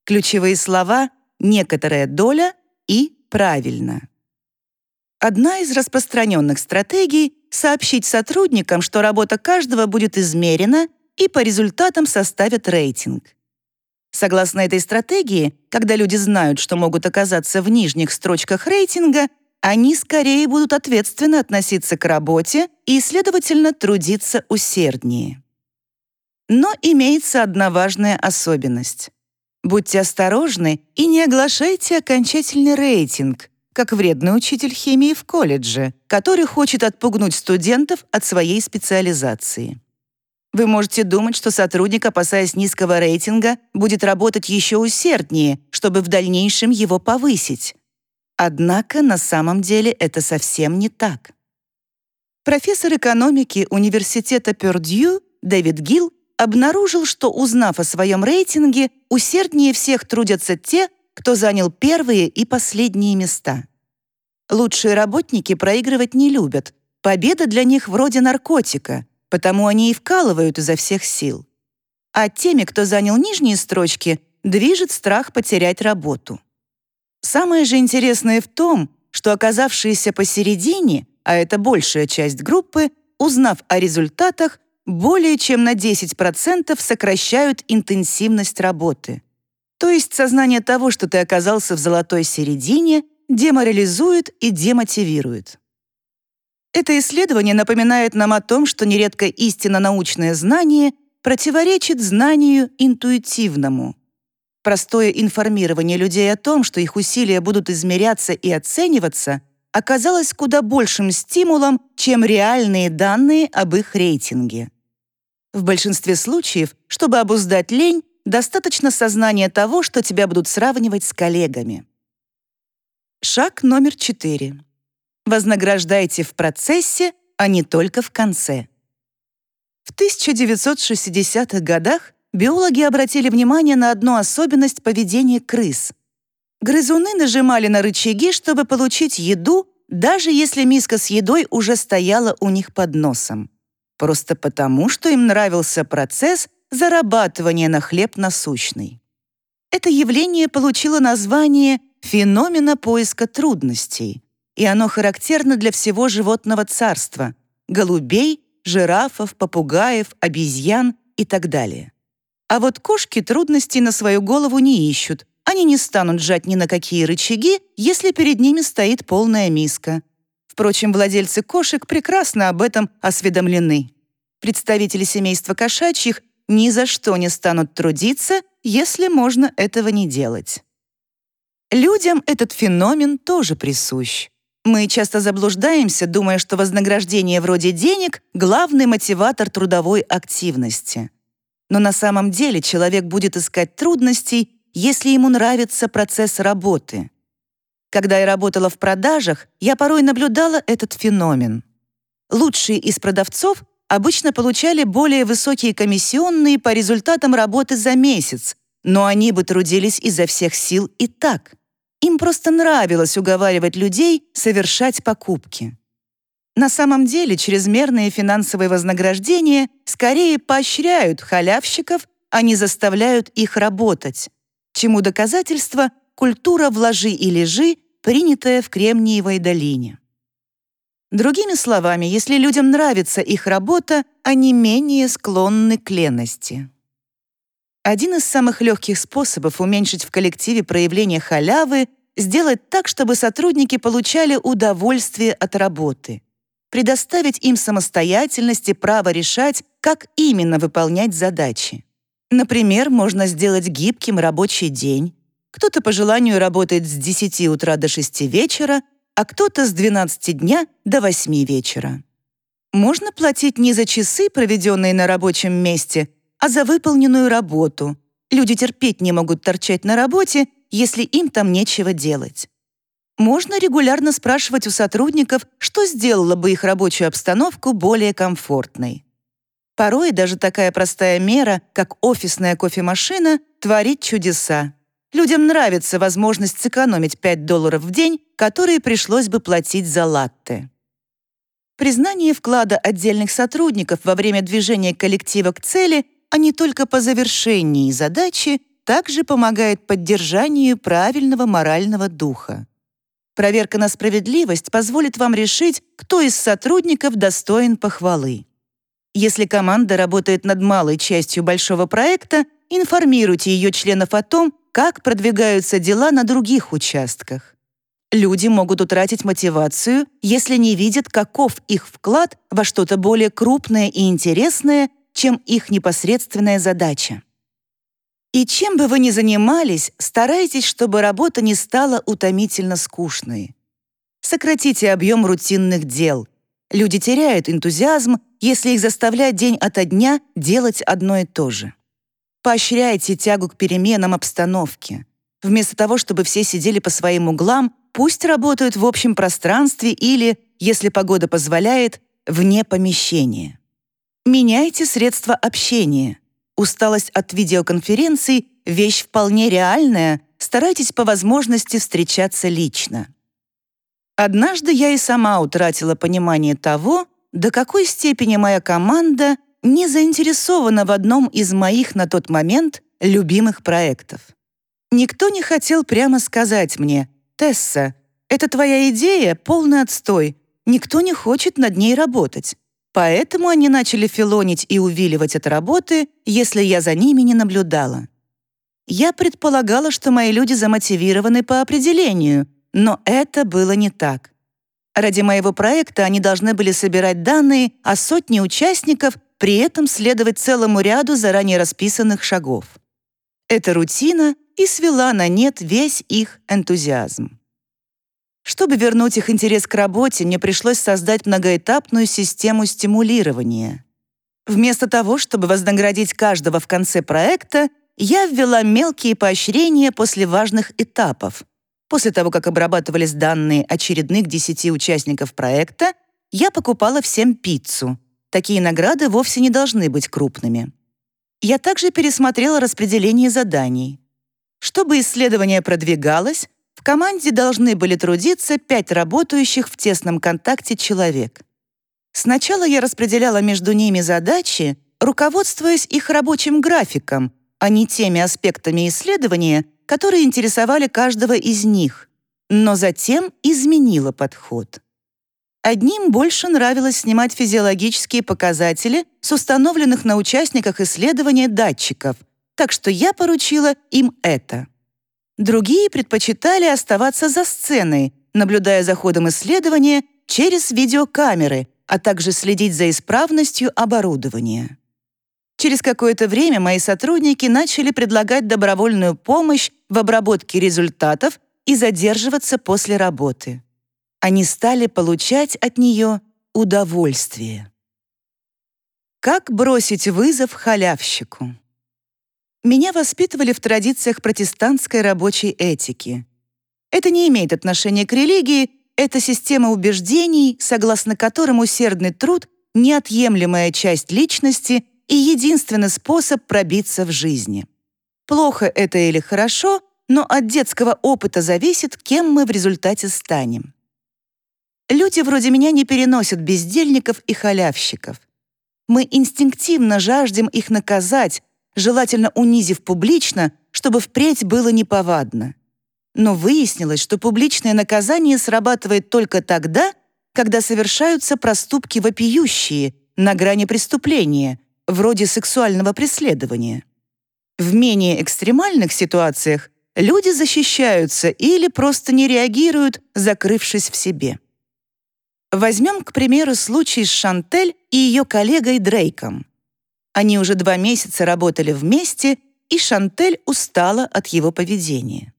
Ключевые слова — некоторая доля и правильно. Одна из распространенных стратегий — сообщить сотрудникам, что работа каждого будет измерена и по результатам составят рейтинг. Согласно этой стратегии, когда люди знают, что могут оказаться в нижних строчках рейтинга, они скорее будут ответственно относиться к работе и, следовательно, трудиться усерднее. Но имеется одна важная особенность. Будьте осторожны и не оглашайте окончательный рейтинг, как вредный учитель химии в колледже, который хочет отпугнуть студентов от своей специализации. Вы можете думать, что сотрудник, опасаясь низкого рейтинга, будет работать еще усерднее, чтобы в дальнейшем его повысить. Однако на самом деле это совсем не так. Профессор экономики университета Пердью Дэвид Гилл обнаружил, что, узнав о своем рейтинге, усерднее всех трудятся те, кто занял первые и последние места. Лучшие работники проигрывать не любят. Победа для них вроде наркотика, потому они и вкалывают изо всех сил. А теми, кто занял нижние строчки, движет страх потерять работу. Самое же интересное в том, что оказавшиеся посередине, а это большая часть группы, узнав о результатах, более чем на 10% сокращают интенсивность работы. То есть сознание того, что ты оказался в золотой середине, деморализует и демотивирует. Это исследование напоминает нам о том, что нередко истинно научное знание противоречит знанию интуитивному. Простое информирование людей о том, что их усилия будут измеряться и оцениваться, оказалось куда большим стимулом, чем реальные данные об их рейтинге. В большинстве случаев, чтобы обуздать лень, достаточно сознания того, что тебя будут сравнивать с коллегами. Шаг номер четыре. Вознаграждайте в процессе, а не только в конце. В 1960-х годах биологи обратили внимание на одну особенность поведения крыс. Грызуны нажимали на рычаги, чтобы получить еду, даже если миска с едой уже стояла у них под носом просто потому, что им нравился процесс зарабатывания на хлеб насущный. Это явление получило название «феномена поиска трудностей», и оно характерно для всего животного царства — голубей, жирафов, попугаев, обезьян и так далее. А вот кошки трудностей на свою голову не ищут, они не станут жать ни на какие рычаги, если перед ними стоит полная миска — Впрочем, владельцы кошек прекрасно об этом осведомлены. представители семейства кошачьих ни за что не станут трудиться, если можно этого не делать. Людям этот феномен тоже присущ. Мы часто заблуждаемся, думая, что вознаграждение вроде денег — главный мотиватор трудовой активности. Но на самом деле человек будет искать трудностей, если ему нравится процесс работы. Когда я работала в продажах, я порой наблюдала этот феномен. Лучшие из продавцов обычно получали более высокие комиссионные по результатам работы за месяц, но они бы трудились изо всех сил и так — им просто нравилось уговаривать людей совершать покупки. На самом деле чрезмерные финансовые вознаграждения скорее поощряют халявщиков, а не заставляют их работать, чему доказательство культура «вложи и лежи», принятая в Кремниевой долине. Другими словами, если людям нравится их работа, они менее склонны к лености. Один из самых легких способов уменьшить в коллективе проявление халявы — сделать так, чтобы сотрудники получали удовольствие от работы. Предоставить им самостоятельность и право решать, как именно выполнять задачи. Например, можно сделать гибким рабочий день. Кто-то по желанию работает с 10 утра до 6 вечера, а кто-то с 12 дня до 8 вечера. Можно платить не за часы, проведенные на рабочем месте, а за выполненную работу. Люди терпеть не могут торчать на работе, если им там нечего делать. Можно регулярно спрашивать у сотрудников, что сделало бы их рабочую обстановку более комфортной. Порой даже такая простая мера, как офисная кофемашина, творит чудеса. Людям нравится возможность сэкономить 5 долларов в день, которые пришлось бы платить за латте. Признание вклада отдельных сотрудников во время движения коллектива к цели а не только по завершении задачи, также помогает поддержанию правильного морального духа. Проверка на справедливость позволит вам решить, кто из сотрудников достоин похвалы. Если команда работает над малой частью большого проекта, информируйте ее членов о том, как продвигаются дела на других участках. Люди могут утратить мотивацию, если не видят, каков их вклад во что-то более крупное и интересное, чем их непосредственная задача. И чем бы вы ни занимались, старайтесь, чтобы работа не стала утомительно скучной. Сократите объем рутинных дел. Люди теряют энтузиазм, если их заставлять день ото дня делать одно и то же. Поощряйте тягу к переменам обстановки. Вместо того, чтобы все сидели по своим углам, пусть работают в общем пространстве или, если погода позволяет, вне помещения. Меняйте средства общения. Усталость от видеоконференций — вещь вполне реальная, старайтесь по возможности встречаться лично. Однажды я и сама утратила понимание того, до какой степени моя команда не заинтересована в одном из моих на тот момент любимых проектов. Никто не хотел прямо сказать мне, «Тесса, это твоя идея — полный отстой, никто не хочет над ней работать». Поэтому они начали филонить и увиливать от работы, если я за ними не наблюдала. Я предполагала, что мои люди замотивированы по определению, но это было не так. Ради моего проекта они должны были собирать данные о сотне участников, при этом следовать целому ряду заранее расписанных шагов. Эта рутина и свела на нет весь их энтузиазм. Чтобы вернуть их интерес к работе, мне пришлось создать многоэтапную систему стимулирования. Вместо того, чтобы вознаградить каждого в конце проекта, я ввела мелкие поощрения после важных этапов. После того, как обрабатывались данные очередных 10 участников проекта, я покупала всем пиццу. Такие награды вовсе не должны быть крупными. Я также пересмотрела распределение заданий. Чтобы исследование продвигалось, в команде должны были трудиться пять работающих в тесном контакте человек. Сначала я распределяла между ними задачи, руководствуясь их рабочим графиком, а не теми аспектами исследования, которые интересовали каждого из них, но затем изменила подход. Одним больше нравилось снимать физиологические показатели с установленных на участниках исследования датчиков, так что я поручила им это. Другие предпочитали оставаться за сценой, наблюдая за ходом исследования через видеокамеры, а также следить за исправностью оборудования. Через какое-то время мои сотрудники начали предлагать добровольную помощь в обработке результатов и задерживаться после работы. Они стали получать от нее удовольствие. Как бросить вызов халявщику? Меня воспитывали в традициях протестантской рабочей этики. Это не имеет отношения к религии, это система убеждений, согласно которым усердный труд — неотъемлемая часть личности и единственный способ пробиться в жизни. Плохо это или хорошо, но от детского опыта зависит, кем мы в результате станем. Люди вроде меня не переносят бездельников и халявщиков. Мы инстинктивно жаждем их наказать, желательно унизив публично, чтобы впредь было неповадно. Но выяснилось, что публичное наказание срабатывает только тогда, когда совершаются проступки вопиющие, на грани преступления, вроде сексуального преследования. В менее экстремальных ситуациях люди защищаются или просто не реагируют, закрывшись в себе. Возьмем, к примеру, случай с Шантель и ее коллегой Дрейком. Они уже два месяца работали вместе, и Шантель устала от его поведения.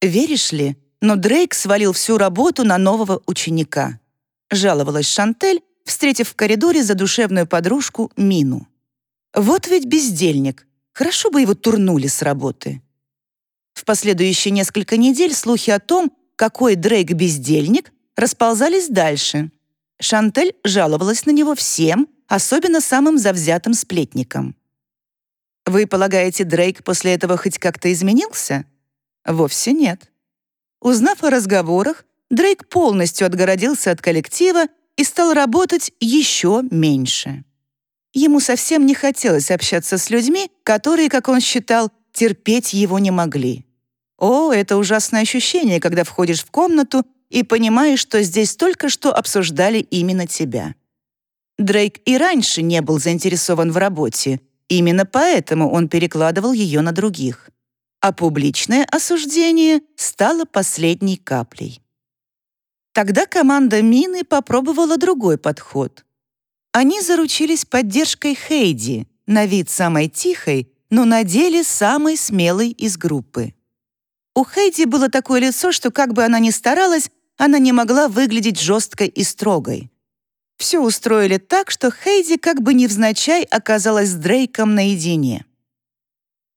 Веришь ли, но Дрейк свалил всю работу на нового ученика. Жаловалась Шантель, встретив в коридоре задушевную подружку Мину. Вот ведь бездельник. Хорошо бы его турнули с работы. В последующие несколько недель слухи о том, какой Дрейк бездельник, расползались дальше. Шантель жаловалась на него всем, особенно самым завзятым сплетникам. Вы полагаете, Дрейк после этого хоть как-то изменился? Вовсе нет. Узнав о разговорах, Дрейк полностью отгородился от коллектива и стал работать еще меньше. Ему совсем не хотелось общаться с людьми, которые, как он считал, терпеть его не могли. О, это ужасное ощущение, когда входишь в комнату и понимаешь, что здесь только что обсуждали именно тебя. Дрейк и раньше не был заинтересован в работе, именно поэтому он перекладывал ее на других. А публичное осуждение стало последней каплей. Тогда команда Мины попробовала другой подход. Они заручились поддержкой Хейди, на вид самой тихой, но на деле самой смелой из группы. У Хейди было такое лицо, что как бы она ни старалась, она не могла выглядеть жесткой и строгой. Все устроили так, что Хейди как бы невзначай оказалась с Дрейком наедине.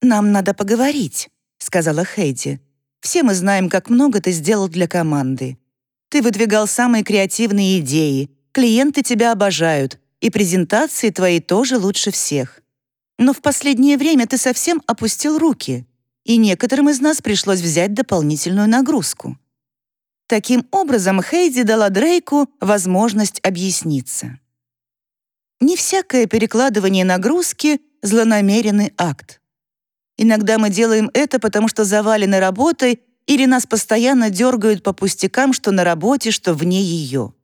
«Нам надо поговорить», — сказала Хейди. «Все мы знаем, как много ты сделал для команды. Ты выдвигал самые креативные идеи, клиенты тебя обожают, и презентации твои тоже лучше всех. Но в последнее время ты совсем опустил руки, и некоторым из нас пришлось взять дополнительную нагрузку. Таким образом, Хейди дала Дрейку возможность объясниться. Не всякое перекладывание нагрузки — злонамеренный акт. Иногда мы делаем это, потому что завалены работой или нас постоянно дергают по пустякам, что на работе, что вне ее.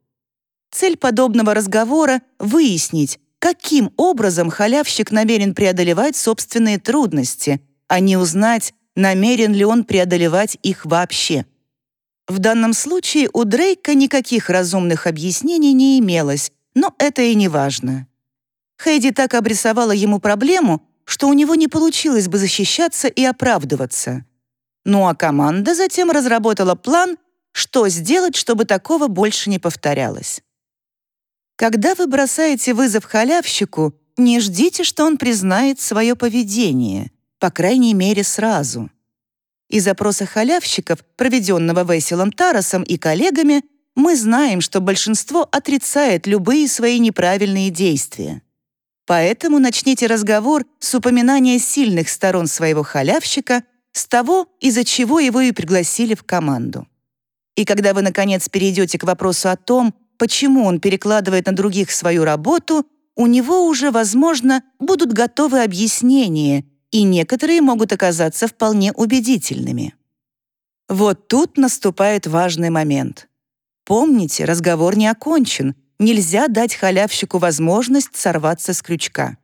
Цель подобного разговора — выяснить, каким образом халявщик намерен преодолевать собственные трудности, а не узнать, намерен ли он преодолевать их вообще. В данном случае у Дрейка никаких разумных объяснений не имелось, но это и не важно. Хейди так обрисовала ему проблему, что у него не получилось бы защищаться и оправдываться. Ну а команда затем разработала план, что сделать, чтобы такого больше не повторялось. Когда вы бросаете вызов халявщику, не ждите, что он признает свое поведение, по крайней мере, сразу. Из опроса халявщиков, проведенного Веселом Тарасом и коллегами, мы знаем, что большинство отрицает любые свои неправильные действия. Поэтому начните разговор с упоминания сильных сторон своего халявщика, с того, из-за чего его и пригласили в команду. И когда вы, наконец, перейдете к вопросу о том, почему он перекладывает на других свою работу, у него уже, возможно, будут готовы объяснения, и некоторые могут оказаться вполне убедительными. Вот тут наступает важный момент. Помните, разговор не окончен, нельзя дать халявщику возможность сорваться с крючка.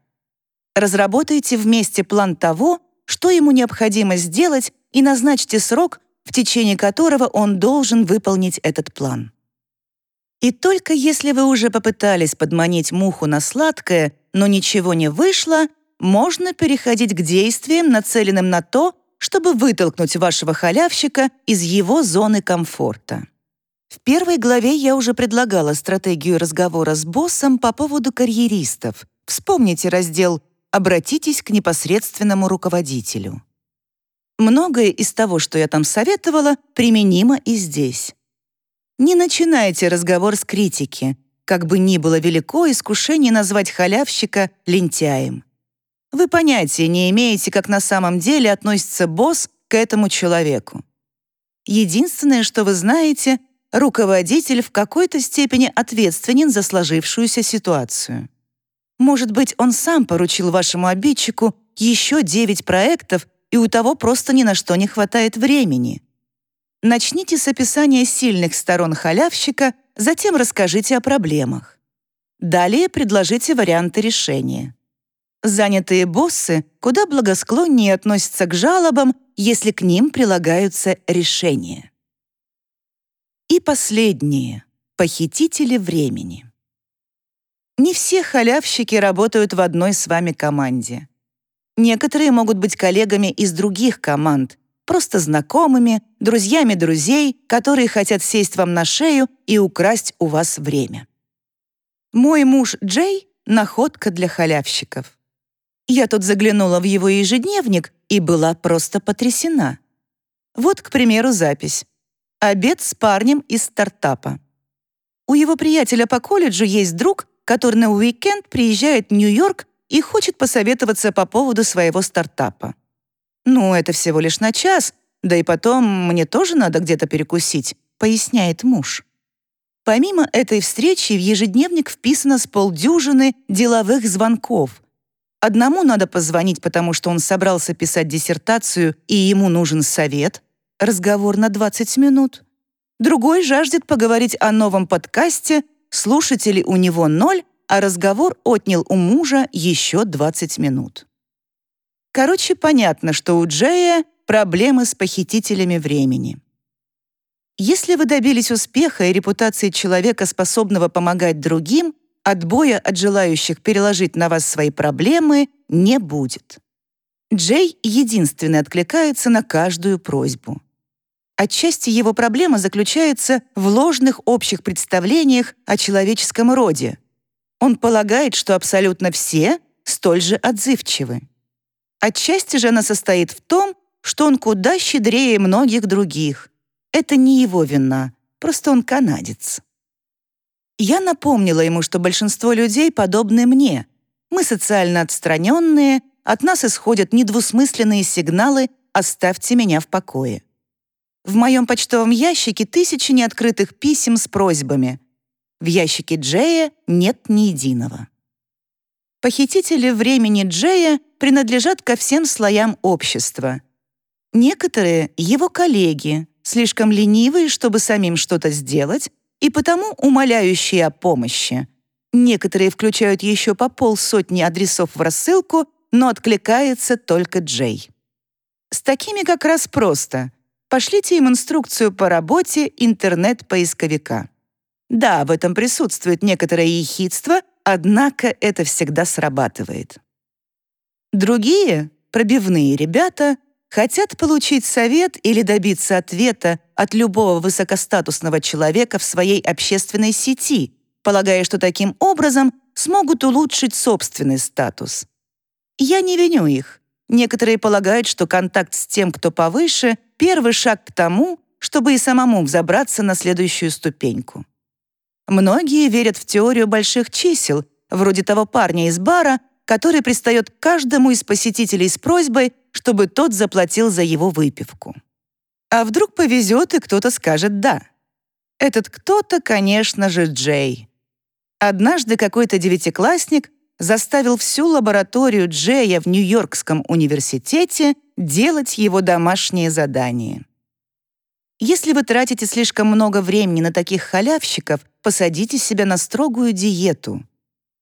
Разработайте вместе план того, что ему необходимо сделать, и назначьте срок, в течение которого он должен выполнить этот план. И только если вы уже попытались подманить муху на сладкое, но ничего не вышло, можно переходить к действиям, нацеленным на то, чтобы вытолкнуть вашего халявщика из его зоны комфорта. В первой главе я уже предлагала стратегию разговора с боссом по поводу карьеристов. Вспомните раздел «Обратитесь к непосредственному руководителю». Многое из того, что я там советовала, применимо и здесь. Не начинайте разговор с критики, как бы ни было велико искушение назвать халявщика лентяем. Вы понятия не имеете, как на самом деле относится босс к этому человеку. Единственное, что вы знаете, руководитель в какой-то степени ответственен за сложившуюся ситуацию. Может быть, он сам поручил вашему обидчику еще 9 проектов, и у того просто ни на что не хватает времени. Начните с описания сильных сторон халявщика, затем расскажите о проблемах. Далее предложите варианты решения. Занятые боссы куда благосклоннее относятся к жалобам, если к ним прилагаются решения. И последнее — похитители времени. Не все халявщики работают в одной с вами команде. Некоторые могут быть коллегами из других команд, просто знакомыми, друзьями друзей, которые хотят сесть вам на шею и украсть у вас время. Мой муж Джей — находка для халявщиков. Я тут заглянула в его ежедневник и была просто потрясена. Вот, к примеру, запись. Обед с парнем из стартапа. У его приятеля по колледжу есть друг, который на уикенд приезжает в Нью-Йорк и хочет посоветоваться по поводу своего стартапа. «Ну, это всего лишь на час, да и потом мне тоже надо где-то перекусить», поясняет муж. Помимо этой встречи в ежедневник вписано с полдюжины деловых звонков, Одному надо позвонить, потому что он собрался писать диссертацию, и ему нужен совет. Разговор на 20 минут. Другой жаждет поговорить о новом подкасте, слушателей у него ноль, а разговор отнял у мужа еще 20 минут. Короче, понятно, что у Джея проблемы с похитителями времени. Если вы добились успеха и репутации человека, способного помогать другим, Отбоя от желающих переложить на вас свои проблемы не будет. Джей единственный откликается на каждую просьбу. Отчасти его проблема заключается в ложных общих представлениях о человеческом роде. Он полагает, что абсолютно все столь же отзывчивы. Отчасти же она состоит в том, что он куда щедрее многих других. Это не его вина, просто он канадец. Я напомнила ему, что большинство людей подобны мне. Мы социально отстраненные, от нас исходят недвусмысленные сигналы «оставьте меня в покое». В моем почтовом ящике тысячи неоткрытых писем с просьбами. В ящике Джея нет ни единого. Похитители времени Джея принадлежат ко всем слоям общества. Некоторые — его коллеги, слишком ленивые, чтобы самим что-то сделать, и потому умоляющие о помощи. Некоторые включают еще по полсотни адресов в рассылку, но откликается только Джей. С такими как раз просто. Пошлите им инструкцию по работе интернет-поисковика. Да, в этом присутствует некоторое ехидство, однако это всегда срабатывает. Другие, пробивные ребята, хотят получить совет или добиться ответа от любого высокостатусного человека в своей общественной сети, полагая, что таким образом смогут улучшить собственный статус. Я не виню их. Некоторые полагают, что контакт с тем, кто повыше, первый шаг к тому, чтобы и самому взобраться на следующую ступеньку. Многие верят в теорию больших чисел, вроде того парня из бара, который пристает к каждому из посетителей с просьбой, чтобы тот заплатил за его выпивку. А вдруг повезет, и кто-то скажет «да». Этот кто-то, конечно же, Джей. Однажды какой-то девятиклассник заставил всю лабораторию Джея в Нью-Йоркском университете делать его домашние задания. Если вы тратите слишком много времени на таких халявщиков, посадите себя на строгую диету.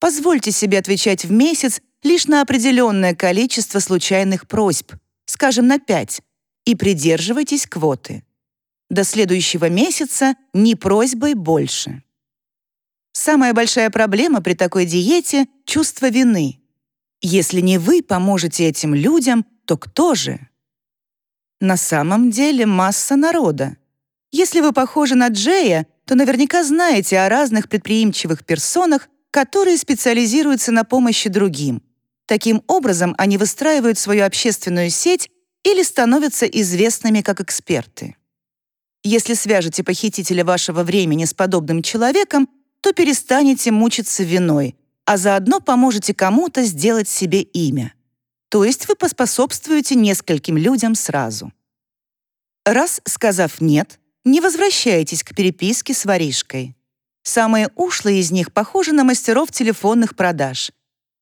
Позвольте себе отвечать в месяц лишь на определенное количество случайных просьб, скажем, на пять, и придерживайтесь квоты. До следующего месяца ни просьбой больше. Самая большая проблема при такой диете — чувство вины. Если не вы поможете этим людям, то кто же? На самом деле масса народа. Если вы похожи на Джея, то наверняка знаете о разных предприимчивых персонах, которые специализируются на помощи другим. Таким образом, они выстраивают свою общественную сеть или становятся известными как эксперты. Если свяжете похитителя вашего времени с подобным человеком, то перестанете мучиться виной, а заодно поможете кому-то сделать себе имя. То есть вы поспособствуете нескольким людям сразу. Раз сказав «нет», не возвращайтесь к переписке с воришкой. Самые ушлые из них похожи на мастеров телефонных продаж.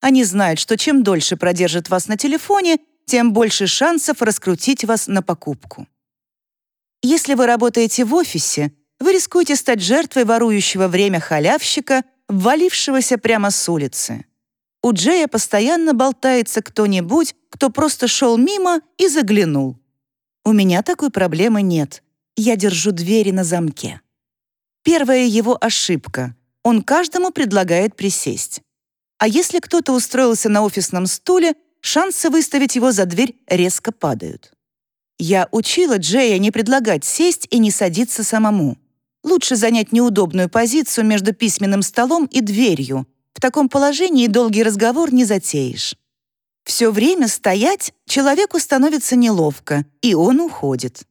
Они знают, что чем дольше продержат вас на телефоне, тем больше шансов раскрутить вас на покупку. Если вы работаете в офисе, вы рискуете стать жертвой ворующего время халявщика, ввалившегося прямо с улицы. У Джея постоянно болтается кто-нибудь, кто просто шел мимо и заглянул. У меня такой проблемы нет. Я держу двери на замке. Первая его ошибка. Он каждому предлагает присесть. А если кто-то устроился на офисном стуле, шансы выставить его за дверь резко падают. Я учила Джея не предлагать сесть и не садиться самому. Лучше занять неудобную позицию между письменным столом и дверью. В таком положении долгий разговор не затеешь. Все время стоять человеку становится неловко, и он уходит.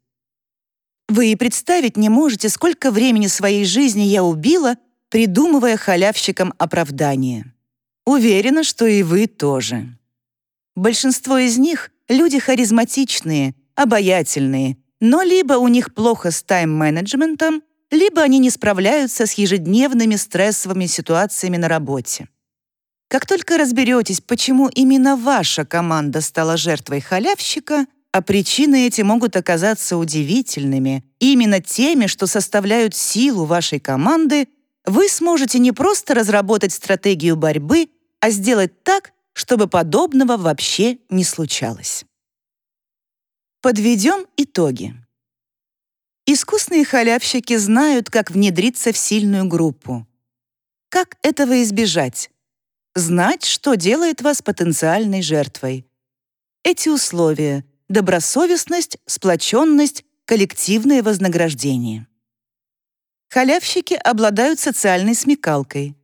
Вы и представить не можете, сколько времени своей жизни я убила, придумывая халявщикам оправдание. Уверена, что и вы тоже. Большинство из них — люди харизматичные, обаятельные, но либо у них плохо с тайм-менеджментом, либо они не справляются с ежедневными стрессовыми ситуациями на работе. Как только разберетесь, почему именно ваша команда стала жертвой халявщика, а причины эти могут оказаться удивительными, именно теми, что составляют силу вашей команды, вы сможете не просто разработать стратегию борьбы, а сделать так, чтобы подобного вообще не случалось. Подведем итоги. Искусные халявщики знают, как внедриться в сильную группу. Как этого избежать? Знать, что делает вас потенциальной жертвой. Эти условия — добросовестность, сплоченность, коллективное вознаграждение. Халявщики обладают социальной смекалкой.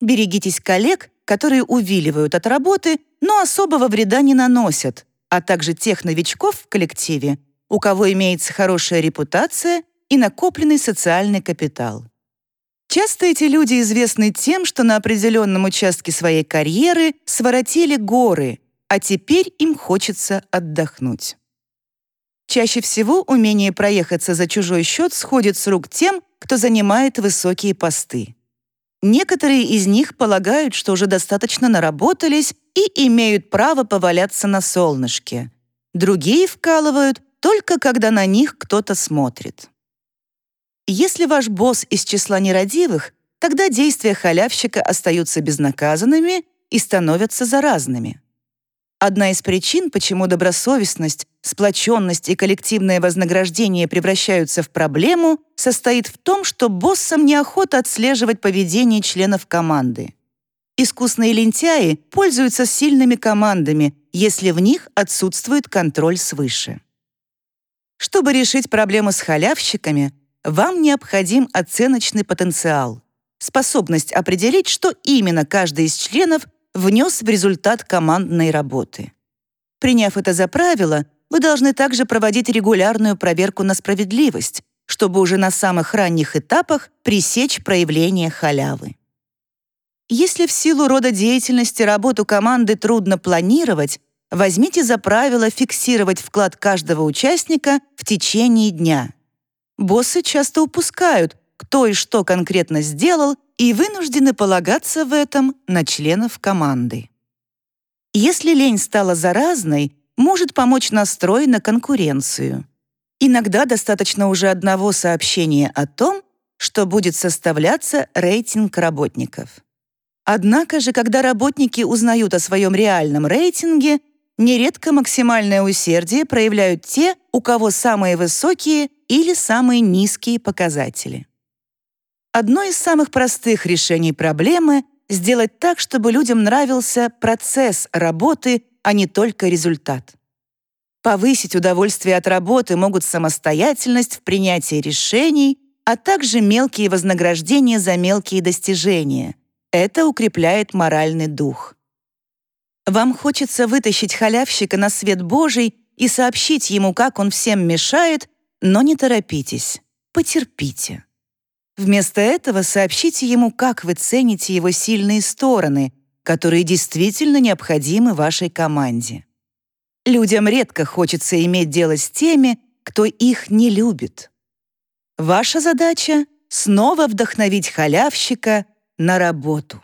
Берегитесь коллег, которые увиливают от работы, но особого вреда не наносят — а также тех новичков в коллективе, у кого имеется хорошая репутация и накопленный социальный капитал. Часто эти люди известны тем, что на определенном участке своей карьеры своротили горы, а теперь им хочется отдохнуть. Чаще всего умение проехаться за чужой счет сходит с рук тем, кто занимает высокие посты. Некоторые из них полагают, что уже достаточно наработались и имеют право поваляться на солнышке. Другие вкалывают только когда на них кто-то смотрит. Если ваш босс из числа нерадивых, тогда действия халявщика остаются безнаказанными и становятся заразными. Одна из причин, почему добросовестность, сплоченность и коллективное вознаграждение превращаются в проблему, состоит в том, что боссам неохота отслеживать поведение членов команды. Искусные лентяи пользуются сильными командами, если в них отсутствует контроль свыше. Чтобы решить проблему с халявщиками, вам необходим оценочный потенциал, способность определить, что именно каждый из членов внес в результат командной работы. Приняв это за правило, вы должны также проводить регулярную проверку на справедливость, чтобы уже на самых ранних этапах пресечь проявление халявы. Если в силу рода деятельности работу команды трудно планировать, возьмите за правило фиксировать вклад каждого участника в течение дня. Боссы часто упускают, кто и что конкретно сделал, и вынуждены полагаться в этом на членов команды. Если лень стала заразной, может помочь настрой на конкуренцию. Иногда достаточно уже одного сообщения о том, что будет составляться рейтинг работников. Однако же, когда работники узнают о своем реальном рейтинге, нередко максимальное усердие проявляют те, у кого самые высокие или самые низкие показатели. Одно из самых простых решений проблемы — сделать так, чтобы людям нравился процесс работы, а не только результат. Повысить удовольствие от работы могут самостоятельность в принятии решений, а также мелкие вознаграждения за мелкие достижения. Это укрепляет моральный дух. Вам хочется вытащить халявщика на свет Божий и сообщить ему, как он всем мешает, но не торопитесь, потерпите. Вместо этого сообщите ему, как вы цените его сильные стороны, которые действительно необходимы вашей команде. Людям редко хочется иметь дело с теми, кто их не любит. Ваша задача — снова вдохновить халявщика на работу.